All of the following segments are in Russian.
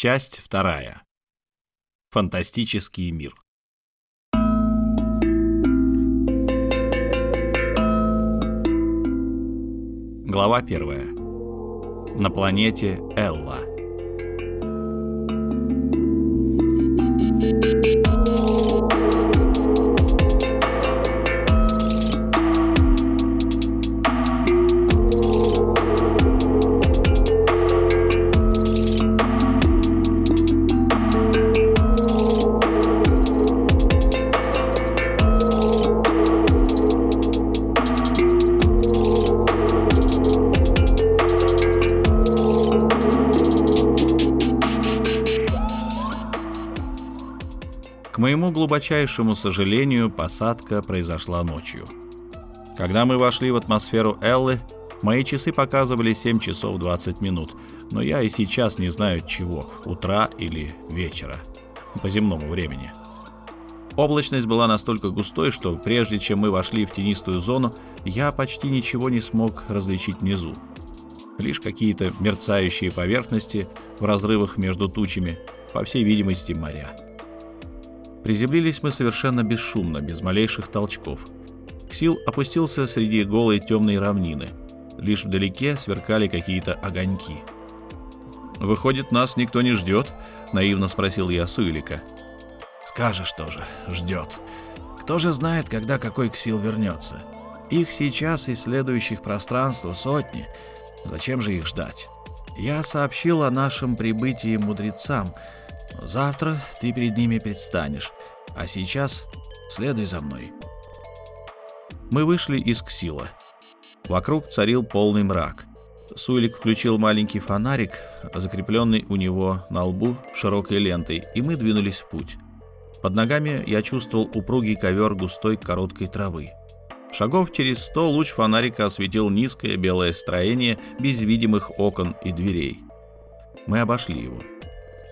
Часть вторая. Фантастический мир. Глава первая. На планете Элла. К моему глубочайшему сожалению, посадка произошла ночью. Когда мы вошли в атмосферу Эллы, мои часы показывали 7 часов 20 минут, но я и сейчас не знаю чего, утра или вечера, по земному времени. Облачность была настолько густой, что прежде чем мы вошли в тенистую зону, я почти ничего не смог различить внизу. Лишь какие-то мерцающие поверхности в разрывах между тучами, по всей видимости, моря. Приземлились мы совершенно бесшумно, без малейших толчков. Ксил опустился среди голой темной равнины. Лишь вдалеке сверкали какие-то огоньки. «Выходит, нас никто не ждет?» — наивно спросил я Суэлика. «Скажешь тоже, ждет. Кто же знает, когда какой Ксил вернется? Их сейчас исследующих пространства сотни. Зачем же их ждать? Я сообщил о нашем прибытии мудрецам — Завтра ты перед ними предстанешь, а сейчас следуй за мной. Мы вышли из Ксила. Вокруг царил полный мрак. Суэлик включил маленький фонарик, закрепленный у него на лбу широкой лентой, и мы двинулись в путь. Под ногами я чувствовал упругий ковер густой короткой травы. Шагов через сто луч фонарика осветил низкое белое строение без видимых окон и дверей. Мы обошли его.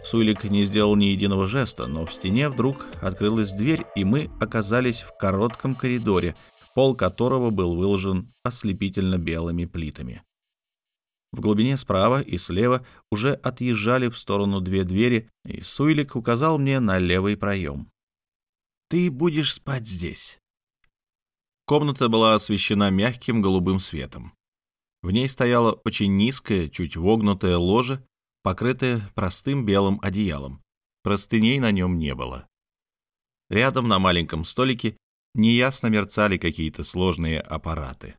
Суйлик не сделал ни единого жеста, но в стене вдруг открылась дверь, и мы оказались в коротком коридоре, пол которого был выложен ослепительно белыми плитами. В глубине справа и слева уже отъезжали в сторону две двери, и Суйлик указал мне на левый проем. «Ты будешь спать здесь». Комната была освещена мягким голубым светом. В ней стояла очень низкая, чуть вогнутая ложа покрытое простым белым одеялом. Простыней на нем не было. Рядом на маленьком столике неясно мерцали какие-то сложные аппараты.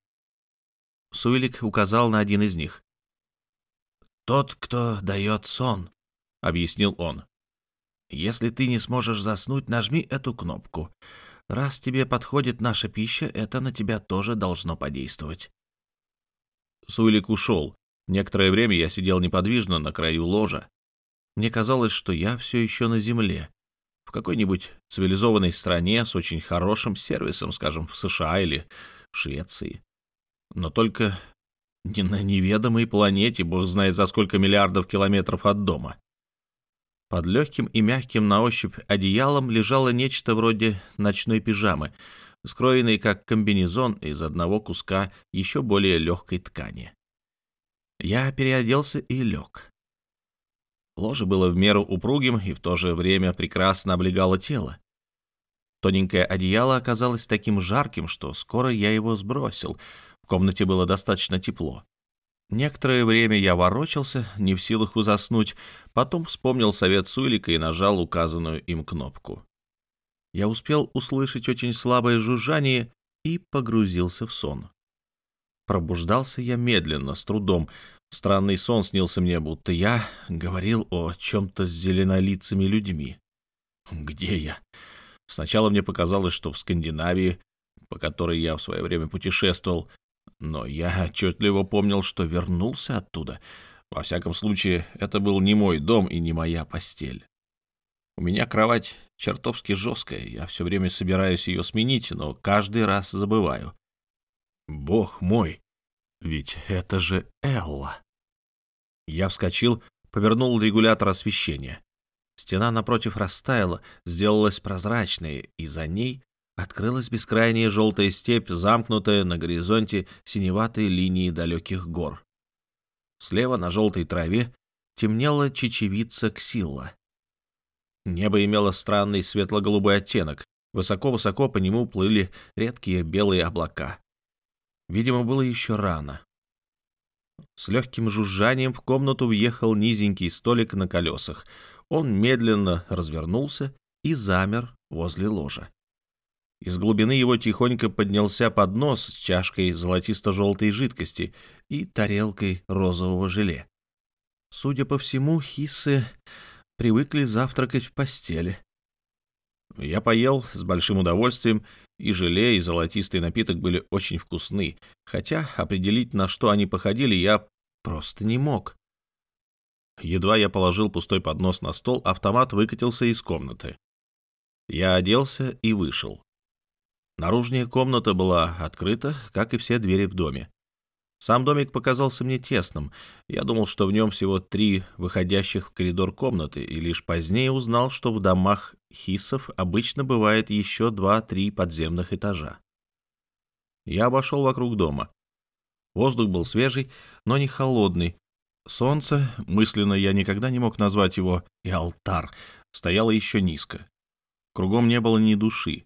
Суэлик указал на один из них. «Тот, кто дает сон», — объяснил он. «Если ты не сможешь заснуть, нажми эту кнопку. Раз тебе подходит наша пища, это на тебя тоже должно подействовать». Суэлик ушел, Некоторое время я сидел неподвижно на краю ложа. Мне казалось, что я все еще на земле, в какой-нибудь цивилизованной стране с очень хорошим сервисом, скажем, в США или Швеции. Но только не на неведомой планете, бог знает за сколько миллиардов километров от дома. Под легким и мягким на ощупь одеялом лежало нечто вроде ночной пижамы, скроенной как комбинезон из одного куска еще более легкой ткани. Я переоделся и лег. Ложе было в меру упругим и в то же время прекрасно облегало тело. Тоненькое одеяло оказалось таким жарким, что скоро я его сбросил. В комнате было достаточно тепло. Некоторое время я ворочался, не в силах заснуть, потом вспомнил совет Суэлика и нажал указанную им кнопку. Я успел услышать очень слабое жужжание и погрузился в сон. Пробуждался я медленно, с трудом. Странный сон снился мне, будто я говорил о чем-то с зеленолицами людьми. Где я? Сначала мне показалось, что в Скандинавии, по которой я в свое время путешествовал, но я отчетливо помнил, что вернулся оттуда. Во всяком случае, это был не мой дом и не моя постель. У меня кровать чертовски жесткая, я все время собираюсь ее сменить, но каждый раз забываю. Бог мой, ведь это же Элла. Я вскочил, повернул регулятор освещения. Стена напротив растаяла, сделалась прозрачной, и за ней открылась бескрайняя желтая степь, замкнутая на горизонте синеватой линии далеких гор. Слева на желтой траве темнела чечевица ксилла. Небо имело странный светло-голубой оттенок. Высоко-высоко по нему плыли редкие белые облака. Видимо, было еще рано. С легким жужжанием в комнату въехал низенький столик на колесах. Он медленно развернулся и замер возле ложа. Из глубины его тихонько поднялся поднос с чашкой золотисто-желтой жидкости и тарелкой розового желе. Судя по всему, хисы привыкли завтракать в постели. Я поел с большим удовольствием, и желе, и золотистый напиток были очень вкусны, хотя определить, на что они походили, я просто не мог. Едва я положил пустой поднос на стол, автомат выкатился из комнаты. Я оделся и вышел. Наружная комната была открыта, как и все двери в доме. Сам домик показался мне тесным. Я думал, что в нем всего три выходящих в коридор комнаты, и лишь позднее узнал, что в домах хисов обычно бывает еще два-три подземных этажа. Я обошел вокруг дома. Воздух был свежий, но не холодный. Солнце, мысленно я никогда не мог назвать его и алтар, стояло еще низко. Кругом не было ни души.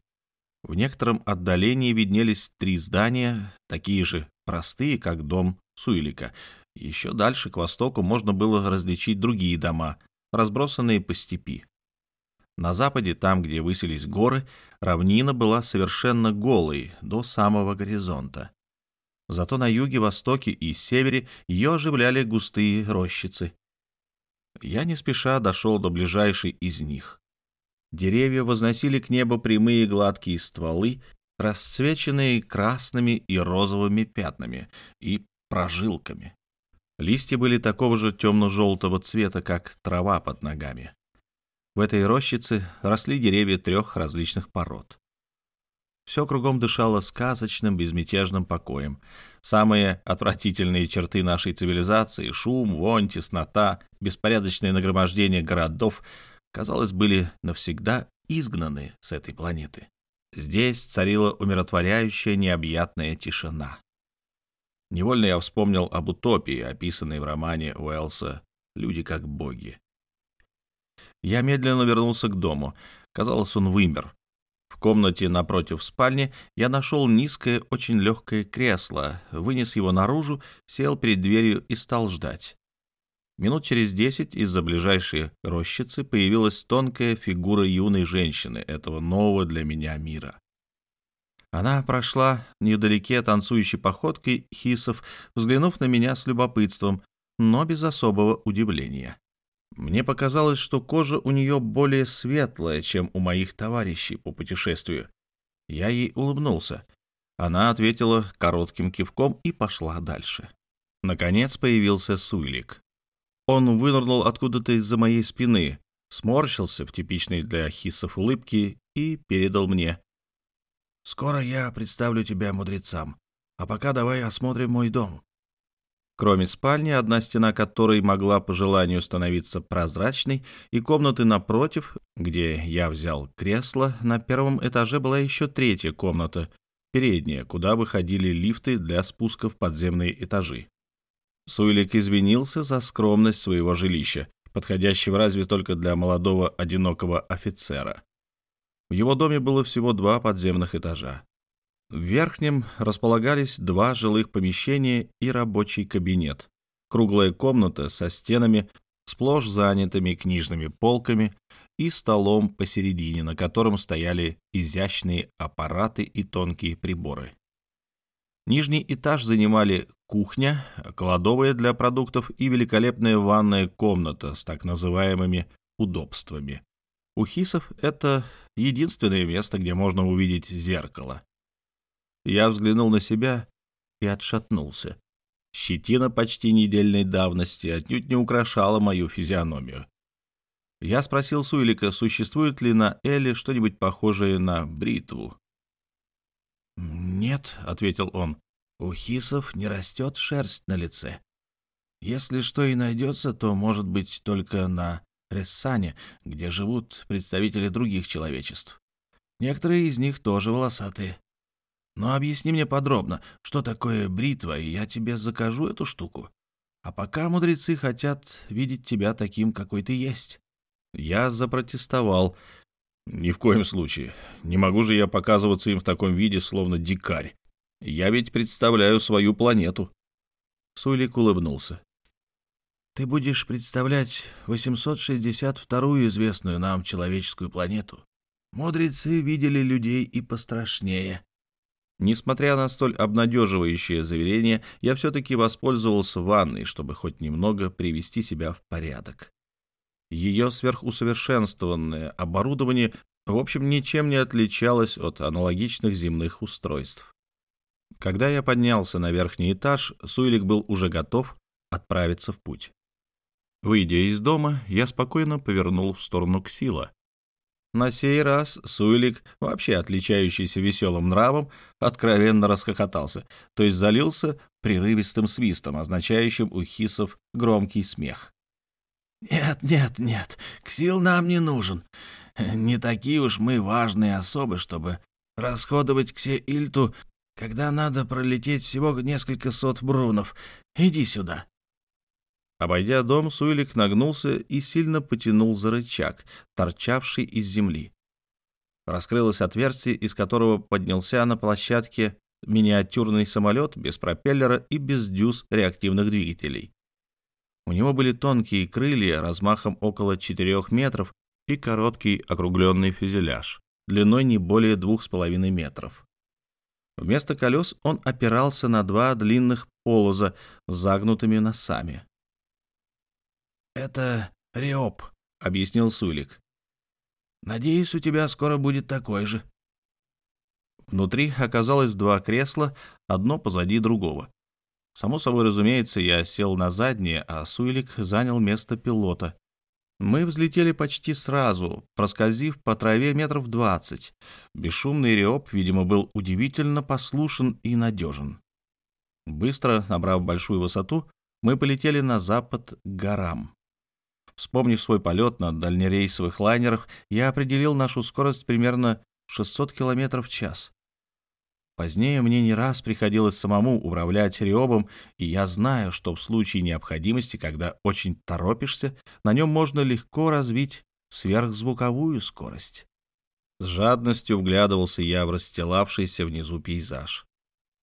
В некотором отдалении виднелись три здания, такие же простые, как дом Суилика. Еще дальше, к востоку, можно было различить другие дома, разбросанные по степи. На западе, там, где высились горы, равнина была совершенно голой до самого горизонта. Зато на юге, востоке и севере ее оживляли густые рощицы. Я не спеша дошел до ближайшей из них. Деревья возносили к небу прямые гладкие стволы, расцвеченные красными и розовыми пятнами и прожилками. Листья были такого же темно-желтого цвета, как трава под ногами. В этой рощице росли деревья трех различных пород. Все кругом дышало сказочным, безмятежным покоем. Самые отвратительные черты нашей цивилизации — шум, вонь, теснота, беспорядочное нагромождение городов — казалось, были навсегда изгнаны с этой планеты. Здесь царила умиротворяющая необъятная тишина. Невольно я вспомнил об утопии, описанной в романе Уэллса «Люди как боги». Я медленно вернулся к дому. Казалось, он вымер. В комнате напротив спальни я нашел низкое, очень легкое кресло, вынес его наружу, сел перед дверью и стал ждать. Минут через десять из-за ближайшей рощицы появилась тонкая фигура юной женщины этого нового для меня мира. Она прошла недалеке танцующей походкой хисов, взглянув на меня с любопытством, но без особого удивления. Мне показалось, что кожа у нее более светлая, чем у моих товарищей по путешествию. Я ей улыбнулся. Она ответила коротким кивком и пошла дальше. Наконец появился Суйлик. Он вынырнул откуда-то из-за моей спины, сморщился в типичной для хиссов улыбке и передал мне. «Скоро я представлю тебя мудрецам, а пока давай осмотрим мой дом». Кроме спальни, одна стена которой могла по желанию становиться прозрачной, и комнаты напротив, где я взял кресло, на первом этаже была еще третья комната, передняя, куда выходили лифты для спуска в подземные этажи. Суэлик извинился за скромность своего жилища, подходящего разве только для молодого одинокого офицера. В его доме было всего два подземных этажа. В верхнем располагались два жилых помещения и рабочий кабинет. Круглая комната со стенами, сплошь занятыми книжными полками и столом посередине, на котором стояли изящные аппараты и тонкие приборы. Нижний этаж занимали кухня, кладовая для продуктов и великолепная ванная комната с так называемыми удобствами. У хисов это единственное место, где можно увидеть зеркало. Я взглянул на себя и отшатнулся. Щетина почти недельной давности отнюдь не украшала мою физиономию. Я спросил Суэлика, существует ли на Эле что-нибудь похожее на бритву. «Нет», — ответил он, — «у хисов не растет шерсть на лице. Если что и найдется, то, может быть, только на Рессане, где живут представители других человечеств. Некоторые из них тоже волосатые. Но объясни мне подробно, что такое бритва, и я тебе закажу эту штуку. А пока мудрецы хотят видеть тебя таким, какой ты есть. Я запротестовал. Ни в коем случае. Не могу же я показываться им в таком виде, словно дикарь. Я ведь представляю свою планету. Суйлик улыбнулся. Ты будешь представлять 862-ю известную нам человеческую планету. Мудрецы видели людей и пострашнее. Несмотря на столь обнадеживающее заверение, я все-таки воспользовался ванной, чтобы хоть немного привести себя в порядок. Ее сверхусовершенствованное оборудование, в общем, ничем не отличалось от аналогичных земных устройств. Когда я поднялся на верхний этаж, Суэлик был уже готов отправиться в путь. Выйдя из дома, я спокойно повернул в сторону Ксила. На сей раз Суэлик, вообще отличающийся веселым нравом, откровенно расхохотался, то есть залился прерывистым свистом, означающим у хисов громкий смех. «Нет, нет, нет, Ксил нам не нужен. Не такие уж мы важные особы, чтобы расходовать Ксе-Ильту, когда надо пролететь всего несколько сот брунов. Иди сюда». Обойдя дом, Суэлик нагнулся и сильно потянул за рычаг, торчавший из земли. Раскрылось отверстие, из которого поднялся на площадке миниатюрный самолет без пропеллера и без дюз реактивных двигателей. У него были тонкие крылья размахом около 4 метров и короткий округленный фюзеляж, длиной не более 2,5 метров. Вместо колес он опирался на два длинных полоза с загнутыми носами. «Это Риоп», — объяснил Сулик. «Надеюсь, у тебя скоро будет такой же». Внутри оказалось два кресла, одно позади другого. Само собой разумеется, я сел на заднее, а Суэлик занял место пилота. Мы взлетели почти сразу, проскользив по траве метров двадцать. Бесшумный Риоп, видимо, был удивительно послушен и надежен. Быстро, набрав большую высоту, мы полетели на запад к горам. Вспомнив свой полет на дальнерейсовых лайнерах, я определил нашу скорость примерно 600 км в час. Позднее мне не раз приходилось самому управлять Риобом, и я знаю, что в случае необходимости, когда очень торопишься, на нем можно легко развить сверхзвуковую скорость. С жадностью вглядывался я в расстилавшийся внизу пейзаж.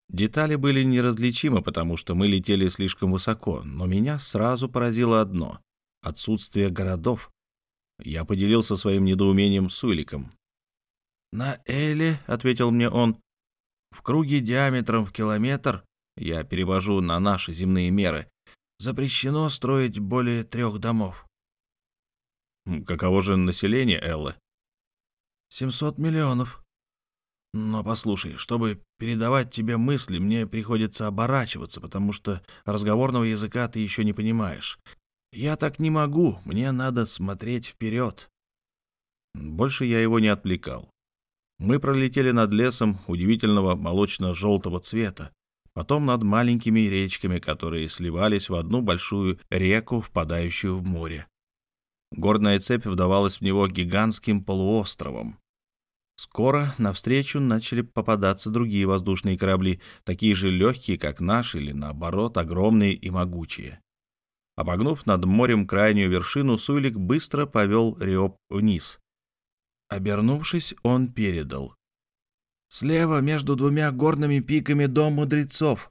Детали были неразличимы, потому что мы летели слишком высоко, но меня сразу поразило одно отсутствие городов. Я поделился своим недоумением с Уликом. «На Эле», — ответил мне он, — «в круге диаметром в километр, я перевожу на наши земные меры, запрещено строить более трех домов». «Каково же население Эллы?» «Семьсот миллионов», но послушай, чтобы передавать тебе мысли, мне приходится оборачиваться, потому что разговорного языка ты еще не понимаешь. «Я так не могу, мне надо смотреть вперед». Больше я его не отвлекал. Мы пролетели над лесом удивительного молочно-желтого цвета, потом над маленькими речками, которые сливались в одну большую реку, впадающую в море. Горная цепь вдавалась в него гигантским полуостровом. Скоро навстречу начали попадаться другие воздушные корабли, такие же легкие, как наш, или наоборот, огромные и могучие. Обогнув над морем крайнюю вершину, Суйлик быстро повел Риоп вниз. Обернувшись, он передал. «Слева, между двумя горными пиками, дом мудрецов».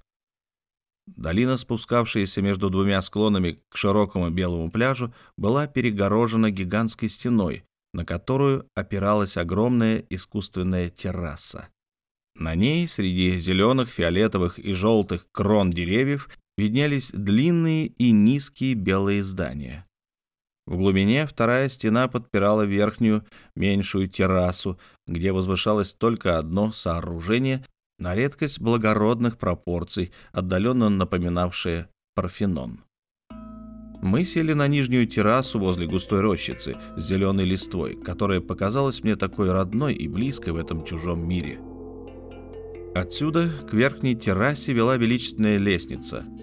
Долина, спускавшаяся между двумя склонами к широкому белому пляжу, была перегорожена гигантской стеной, на которую опиралась огромная искусственная терраса. На ней, среди зеленых, фиолетовых и желтых крон деревьев, виднелись длинные и низкие белые здания. В глубине вторая стена подпирала верхнюю, меньшую террасу, где возвышалось только одно сооружение, на редкость благородных пропорций, отдаленно напоминавшее Парфенон. Мы сели на нижнюю террасу возле густой рощицы с зеленой листвой, которая показалась мне такой родной и близкой в этом чужом мире. Отсюда к верхней террасе вела величественная лестница —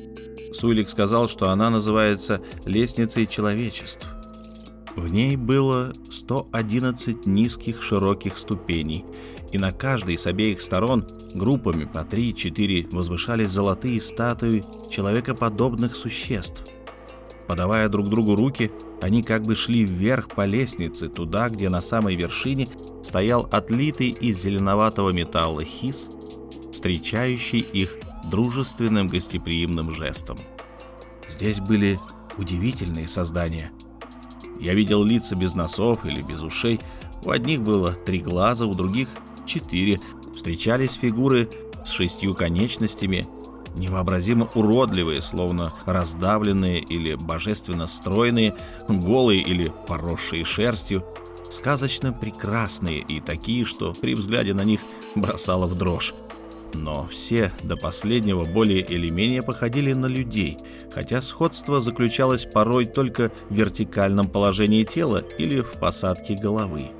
Суйлик сказал, что она называется «лестницей человечеств». В ней было 111 низких широких ступеней, и на каждой с обеих сторон группами по три-четыре возвышались золотые статуи человекоподобных существ. Подавая друг другу руки, они как бы шли вверх по лестнице, туда, где на самой вершине стоял отлитый из зеленоватого металла хис, встречающий их дружественным гостеприимным жестом. Здесь были удивительные создания. Я видел лица без носов или без ушей. У одних было три глаза, у других четыре. Встречались фигуры с шестью конечностями, невообразимо уродливые, словно раздавленные или божественно стройные, голые или поросшие шерстью, сказочно прекрасные и такие, что при взгляде на них бросало в дрожь. Но все до последнего более или менее походили на людей, хотя сходство заключалось порой только в вертикальном положении тела или в посадке головы.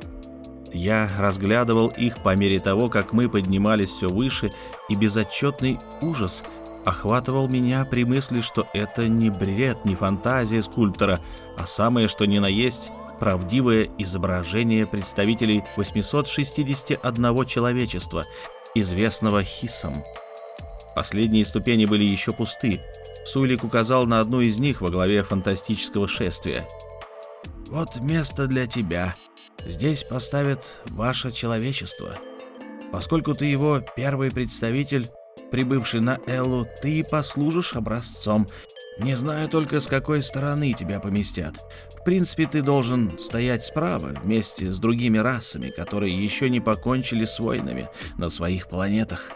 Я разглядывал их по мере того, как мы поднимались все выше, и безотчетный ужас охватывал меня при мысли, что это не бред, не фантазия скульптора, а самое что ни на есть правдивое изображение представителей 861 человечества, известного Хисом. Последние ступени были еще пусты. Сулик указал на одну из них во главе фантастического шествия. «Вот место для тебя», Здесь поставят ваше человечество. Поскольку ты его первый представитель, прибывший на Эллу, ты послужишь образцом. Не знаю только, с какой стороны тебя поместят. В принципе, ты должен стоять справа, вместе с другими расами, которые еще не покончили с войнами на своих планетах.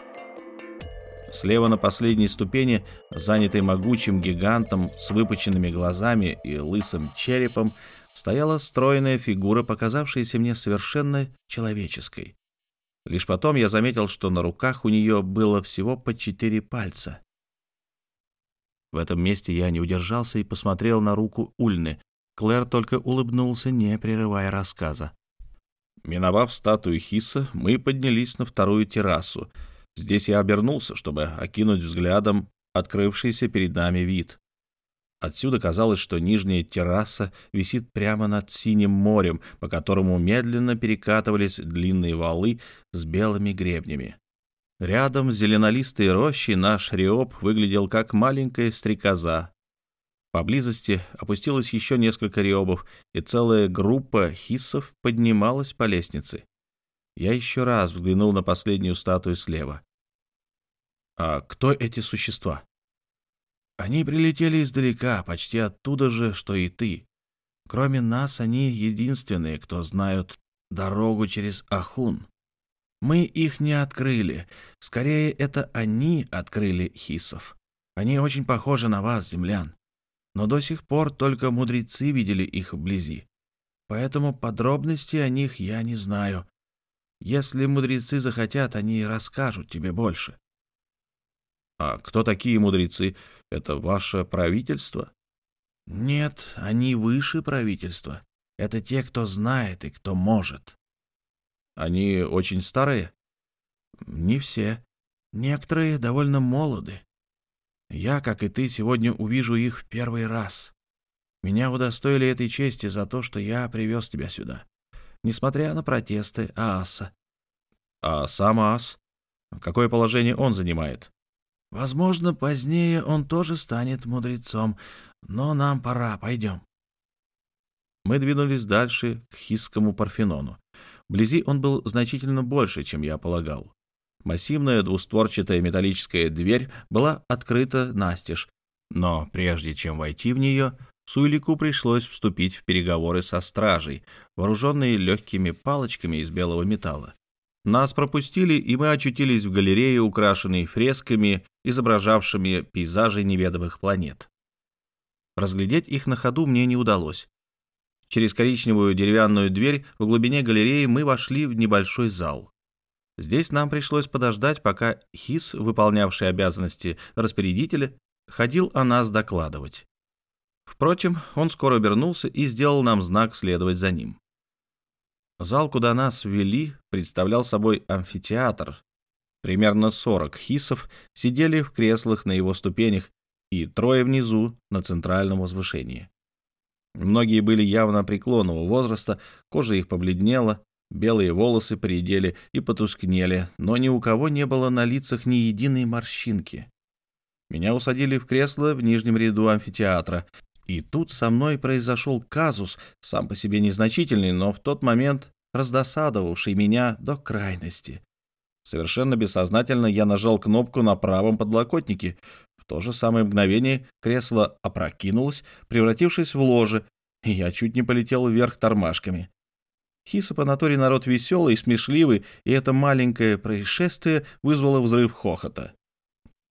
Слева на последней ступени, занятой могучим гигантом с выпученными глазами и лысым черепом, стояла стройная фигура, показавшаяся мне совершенно человеческой. Лишь потом я заметил, что на руках у нее было всего по четыре пальца. В этом месте я не удержался и посмотрел на руку Ульны. Клэр только улыбнулся, не прерывая рассказа. Миновав статую Хиса, мы поднялись на вторую террасу. Здесь я обернулся, чтобы окинуть взглядом открывшийся перед нами вид. Отсюда казалось, что нижняя терраса висит прямо над синим морем, по которому медленно перекатывались длинные валы с белыми гребнями. Рядом с зеленолистой рощей наш Риоп выглядел как маленькая стрекоза. Поблизости опустилось еще несколько риобов, и целая группа хиссов поднималась по лестнице. Я еще раз взглянул на последнюю статую слева. А кто эти существа? Они прилетели издалека, почти оттуда же, что и ты. Кроме нас, они единственные, кто знают дорогу через Ахун. Мы их не открыли. Скорее, это они открыли хисов. Они очень похожи на вас, землян. Но до сих пор только мудрецы видели их вблизи. Поэтому подробностей о них я не знаю. Если мудрецы захотят, они расскажут тебе больше. А кто такие мудрецы? Это ваше правительство? Нет, они выше правительства. Это те, кто знает и кто может. Они очень старые? Не все. Некоторые довольно молоды. Я, как и ты, сегодня увижу их в первый раз. Меня удостоили этой чести за то, что я привез тебя сюда, несмотря на протесты Ааса. А сам Аас? Какое положение он занимает? Возможно, позднее он тоже станет мудрецом, но нам пора, пойдем. Мы двинулись дальше к Хисскому Парфенону. Вблизи он был значительно больше, чем я полагал. Массивная двустворчатая металлическая дверь была открыта настежь, но прежде чем войти в нее, Суйлику пришлось вступить в переговоры со стражей, вооруженной легкими палочками из белого металла. Нас пропустили, и мы очутились в галерее, украшенной фресками, изображавшими пейзажи неведомых планет. Разглядеть их на ходу мне не удалось. Через коричневую деревянную дверь в глубине галереи мы вошли в небольшой зал. Здесь нам пришлось подождать, пока Хис, выполнявший обязанности распорядителя, ходил о нас докладывать. Впрочем, он скоро вернулся и сделал нам знак следовать за ним. Зал, куда нас ввели, представлял собой амфитеатр. Примерно 40 хисов сидели в креслах на его ступенях и трое внизу на центральном возвышении. Многие были явно преклонного возраста, кожа их побледнела, Белые волосы поредели и потускнели, но ни у кого не было на лицах ни единой морщинки. Меня усадили в кресло в нижнем ряду амфитеатра, и тут со мной произошел казус, сам по себе незначительный, но в тот момент раздосадовавший меня до крайности. Совершенно бессознательно я нажал кнопку на правом подлокотнике. То же самое мгновение кресло опрокинулось, превратившись в ложе, и я чуть не полетел вверх тормашками. Хиса по натуре народ веселый и смешливый, и это маленькое происшествие вызвало взрыв хохота.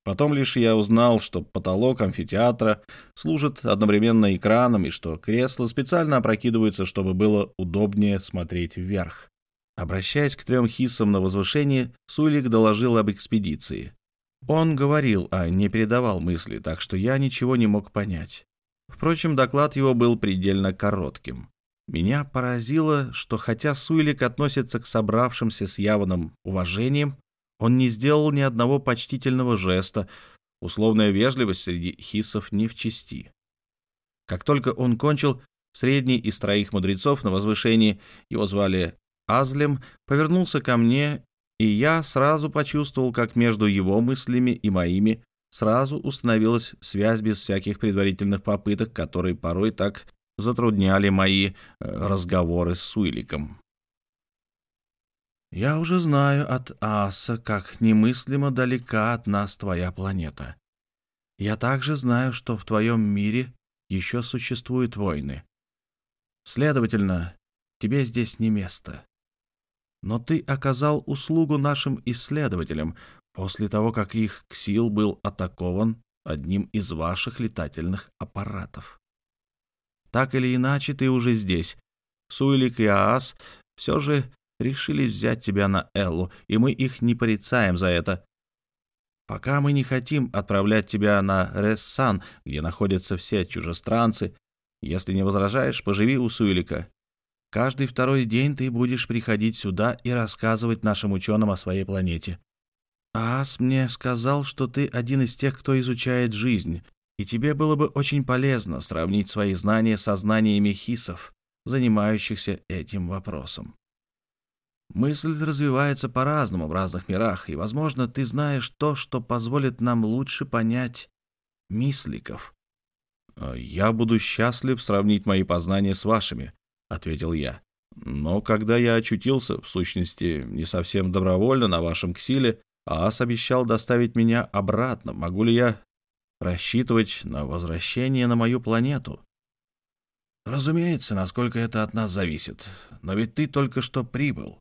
Потом лишь я узнал, что потолок амфитеатра служит одновременно экраном и что кресла специально опрокидываются, чтобы было удобнее смотреть вверх. Обращаясь к трем хиссам на возвышении, Сулик доложил об экспедиции. Он говорил, а не передавал мысли, так что я ничего не мог понять. Впрочем, доклад его был предельно коротким. Меня поразило, что хотя Суйлик относится к собравшимся с явным уважением, он не сделал ни одного почтительного жеста, условная вежливость среди хиссов не в чести. Как только он кончил, средний из троих мудрецов на возвышении, его звали Азлем, повернулся ко мне, и я сразу почувствовал, как между его мыслями и моими сразу установилась связь без всяких предварительных попыток, которые порой так затрудняли мои э, разговоры с Суиликом. Я уже знаю от Аса, как немыслимо далека от нас твоя планета. Я также знаю, что в твоем мире еще существуют войны. Следовательно, тебе здесь не место. Но ты оказал услугу нашим исследователям после того, как их Ксил был атакован одним из ваших летательных аппаратов. Так или иначе, ты уже здесь. Суэлик и Аас все же решили взять тебя на Эллу, и мы их не порицаем за это. Пока мы не хотим отправлять тебя на Рессан, где находятся все чужестранцы. Если не возражаешь, поживи у Суэлика. Каждый второй день ты будешь приходить сюда и рассказывать нашим ученым о своей планете. Ас мне сказал, что ты один из тех, кто изучает жизнь, и тебе было бы очень полезно сравнить свои знания со знаниями хисов, занимающихся этим вопросом. Мысль развивается по-разному в разных мирах, и, возможно, ты знаешь то, что позволит нам лучше понять мисликов. «А «Я буду счастлив сравнить мои познания с вашими», — ответил я. «Но когда я очутился, в сущности, не совсем добровольно на вашем ксиле, Аас обещал доставить меня обратно. Могу ли я рассчитывать на возвращение на мою планету?» «Разумеется, насколько это от нас зависит. Но ведь ты только что прибыл.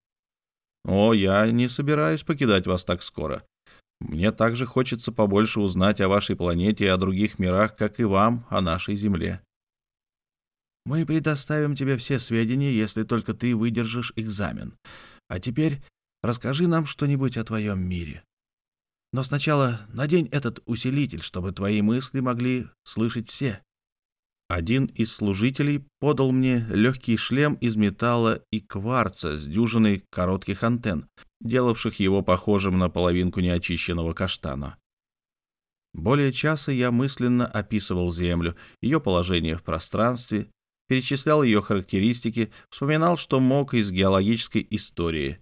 «О, я не собираюсь покидать вас так скоро. Мне также хочется побольше узнать о вашей планете и о других мирах, как и вам о нашей Земле». «Мы предоставим тебе все сведения, если только ты выдержишь экзамен. А теперь расскажи нам что-нибудь о твоем мире. Но сначала надень этот усилитель, чтобы твои мысли могли слышать все». Один из служителей подал мне легкий шлем из металла и кварца с дюжиной коротких антенн, делавших его похожим на половинку неочищенного каштана. Более часа я мысленно описывал Землю, ее положение в пространстве, перечислял ее характеристики, вспоминал, что мог из геологической истории.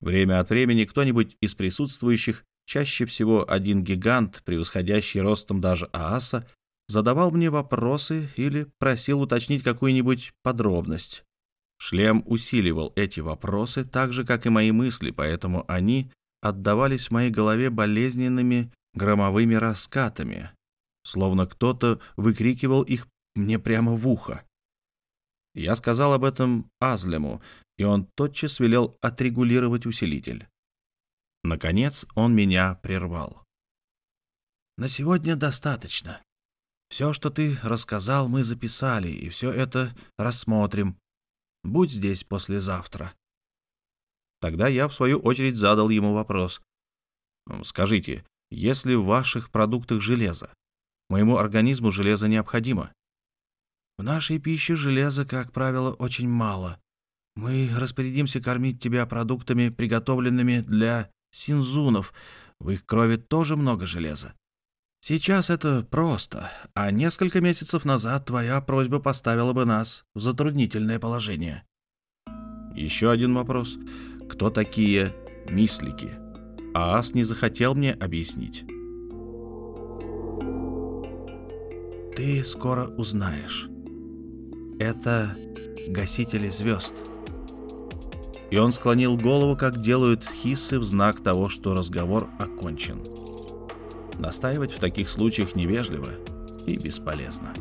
Время от времени кто-нибудь из присутствующих, чаще всего один гигант, превосходящий ростом даже Ааса, задавал мне вопросы или просил уточнить какую-нибудь подробность. Шлем усиливал эти вопросы так же, как и мои мысли, поэтому они отдавались в моей голове болезненными громовыми раскатами, словно кто-то выкрикивал их мне прямо в ухо. Я сказал об этом Азлему, и он тотчас велел отрегулировать усилитель. Наконец он меня прервал. «На сегодня достаточно. Все, что ты рассказал, мы записали, и все это рассмотрим. Будь здесь послезавтра». Тогда я, в свою очередь, задал ему вопрос. «Скажите, если в ваших продуктах железо? Моему организму железо необходимо». «В нашей пище железа, как правило, очень мало. Мы распорядимся кормить тебя продуктами, приготовленными для синзунов. В их крови тоже много железа. Сейчас это просто, а несколько месяцев назад твоя просьба поставила бы нас в затруднительное положение. Еще один вопрос. Кто такие мислики? Аас не захотел мне объяснить. Ты скоро узнаешь. Это гасители звезд. И он склонил голову, как делают хиссы в знак того, что разговор окончен. Настаивать в таких случаях невежливо и бесполезно.